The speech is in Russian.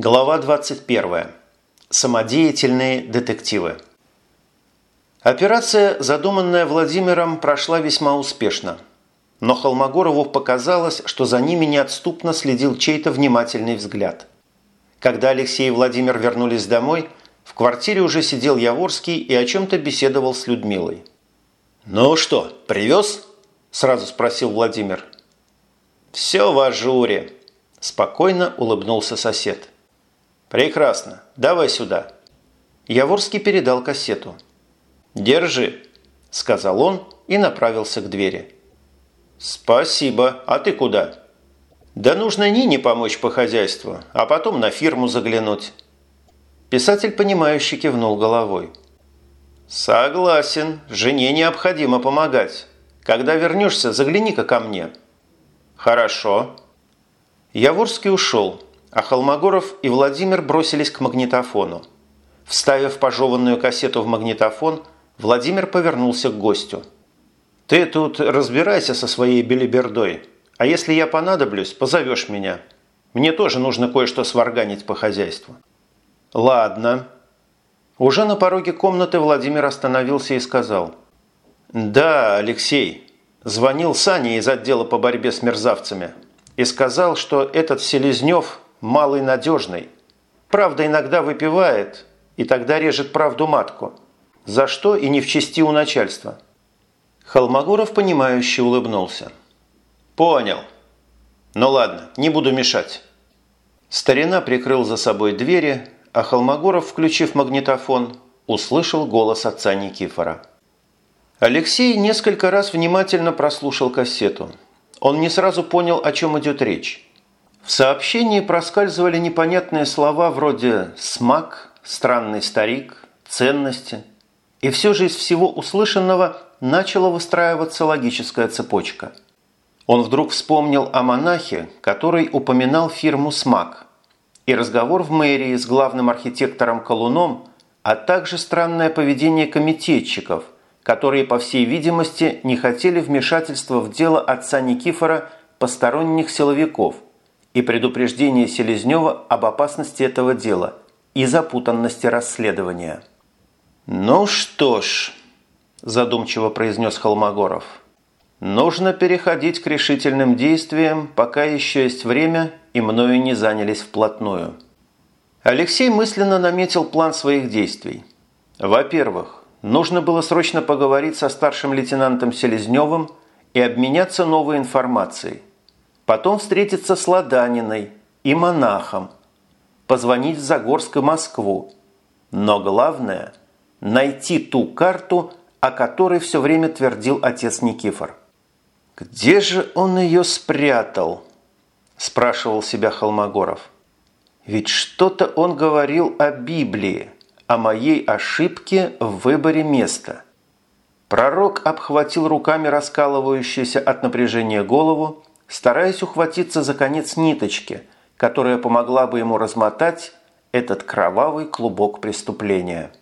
Глава 21. Самодеятельные детективы. Операция, задуманная Владимиром, прошла весьма успешно. Но Холмогорову показалось, что за ними неотступно следил чей-то внимательный взгляд. Когда Алексей и Владимир вернулись домой, в квартире уже сидел Яворский и о чем-то беседовал с Людмилой. «Ну что, привез?» – сразу спросил Владимир. «Все в ажуре», – спокойно улыбнулся сосед. «Прекрасно. Давай сюда». Яворский передал кассету. «Держи», – сказал он и направился к двери. «Спасибо. А ты куда?» «Да нужно Нине помочь по хозяйству, а потом на фирму заглянуть». Писатель, понимающе кивнул головой. «Согласен. Жене необходимо помогать. Когда вернешься, загляни-ка ко мне». «Хорошо». Яворский ушел, а Холмогоров и Владимир бросились к магнитофону. Вставив пожеванную кассету в магнитофон, Владимир повернулся к гостю. «Ты тут разбирайся со своей белибердой, а если я понадоблюсь, позовешь меня. Мне тоже нужно кое-что сварганить по хозяйству». «Ладно». Уже на пороге комнаты Владимир остановился и сказал. «Да, Алексей. Звонил Саня из отдела по борьбе с мерзавцами и сказал, что этот Селезнев малый надежный. Правда, иногда выпивает, и тогда режет правду матку. За что и не в чести у начальства. Холмогоров, понимающе улыбнулся. «Понял. Ну ладно, не буду мешать». Старина прикрыл за собой двери, а Холмогоров, включив магнитофон, услышал голос отца Никифора. Алексей несколько раз внимательно прослушал кассету. Он не сразу понял, о чем идет речь. В сообщении проскальзывали непонятные слова вроде «смак», «странный старик», «ценности». И все же из всего услышанного начала выстраиваться логическая цепочка. Он вдруг вспомнил о монахе, который упоминал фирму «Смак», и разговор в мэрии с главным архитектором Колуном, а также странное поведение комитетчиков, которые, по всей видимости, не хотели вмешательства в дело отца Никифора посторонних силовиков – и предупреждение Селезнева об опасности этого дела и запутанности расследования. «Ну что ж», – задумчиво произнес Холмогоров, – «нужно переходить к решительным действиям, пока еще есть время и мною не занялись вплотную». Алексей мысленно наметил план своих действий. Во-первых, нужно было срочно поговорить со старшим лейтенантом Селезневым и обменяться новой информацией потом встретиться с Ладаниной и монахом, позвонить в Загорск и Москву. Но главное – найти ту карту, о которой все время твердил отец Никифор. «Где же он ее спрятал?» – спрашивал себя Холмогоров. «Ведь что-то он говорил о Библии, о моей ошибке в выборе места». Пророк обхватил руками раскалывающуюся от напряжения голову стараясь ухватиться за конец ниточки, которая помогла бы ему размотать этот кровавый клубок преступления.